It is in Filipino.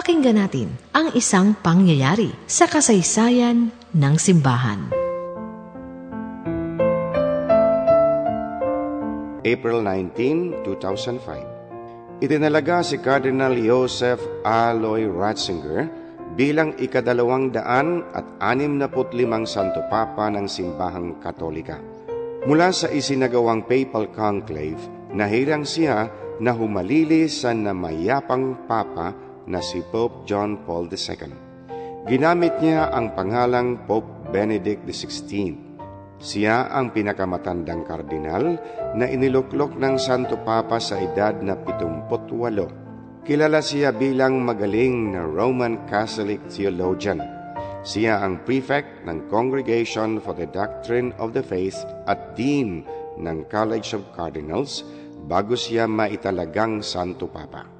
Pakinggan natin ang isang pangyayari sa kasaysayan ng simbahan. April 19, 2005 Itinalaga si Cardinal Joseph Aloy Ratzinger bilang ikadalawang daan at anim na limang Santo Papa ng Simbahang Katolika. Mula sa isinagawang papal conclave, nahirang siya na humalili sa namayapang Papa na si Pope John Paul II. Ginamit niya ang pangalang Pope Benedict XVI siya ang pinakamatandang kardinal na iniluklok ng Santo Papa sa edad na 78. Kilala siya bilang magaling na Roman Catholic theologian. Siya ang prefect ng Congregation for the Doctrine of the Faith at dean ng College of Cardinals bago siya maitalagang Santo Papa.